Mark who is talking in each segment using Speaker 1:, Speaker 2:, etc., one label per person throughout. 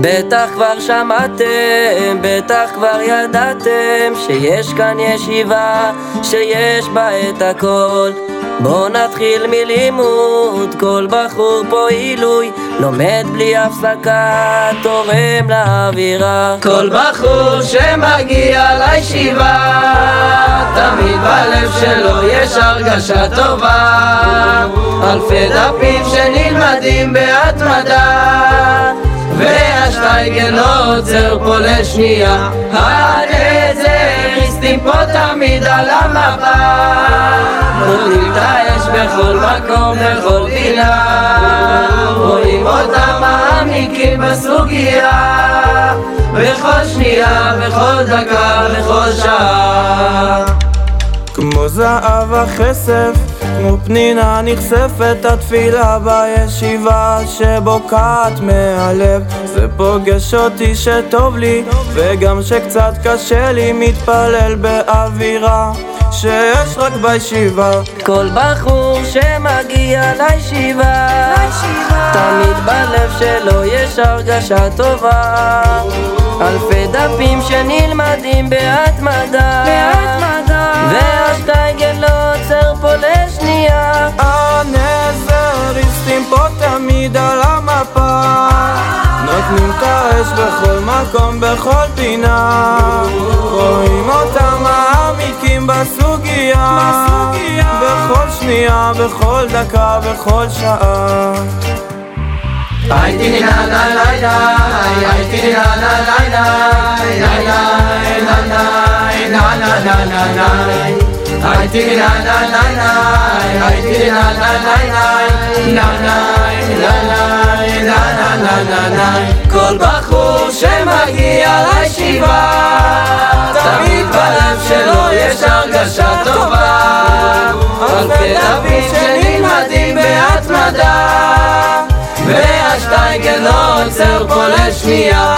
Speaker 1: בטח כבר שמעתם, בטח כבר ידעתם שיש כאן ישיבה, שיש בה את הכל. בואו נתחיל מלימוד, כל בחור פה עילוי לומד בלי הפסקה, תורם לאווירה.
Speaker 2: כל בחור שמגיע לישיבה תמיד בלב שלו יש הרגשה טובה. אלפי דפים שנלמדים בהתמדה לא עוצר פה לשנייה. הנזריסטים פה תמיד על המפה. רואים את האש בכל מקום, בכל פינה. רואים אותם מעמיקים בסוגיה. בכל שנייה, בכל דקה, בכל שעה
Speaker 3: כמו זהב הכסף, כמו פנינה נכספת התפילה בישיבה שבוקעת מהלב. זה פוגש אותי שטוב לי וגם שקצת קשה לי מתפלל באווירה שיש רק בישיבה.
Speaker 1: כל בחור שמגיע לישיבה. תמיד בלב שלו יש הרגשה טובה. אלפי דפים שנלמדים בהתמדה
Speaker 3: האש בכל מקום, בכל פינה רואים אותם מעמיקים בסוגיה בכל שנייה, בכל דקה, בכל שעה
Speaker 2: הייתי נה נה לילה, הייתי נה נה לילה, לילה, לילה, נה נה נה נה נה הייתי נה נה לילה, הייתי נה נה לילה, נה נה נה נה נה כל בחור שמגיע לישיבה. תמיד בלב שלו יש הרגשה טובה. אלפי דפים שנלמדים בהתמדה. והשטייגל לא עוצר פה לשנייה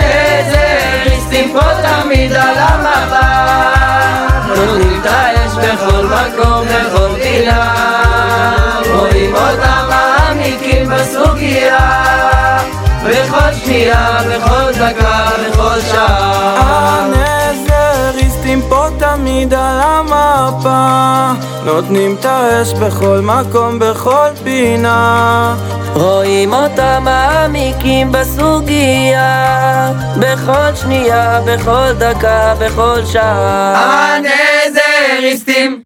Speaker 2: איזה ריסטים פה תמיד שנייה, בכל דקה, בכל שעה.
Speaker 3: הנזריסטים פה תמיד על המפה. נותנים את האש בכל מקום, בכל פינה.
Speaker 1: רואים אותם מעמיקים בסוגיה. בכל שנייה, בכל דקה, בכל שעה.
Speaker 2: הנזריסטים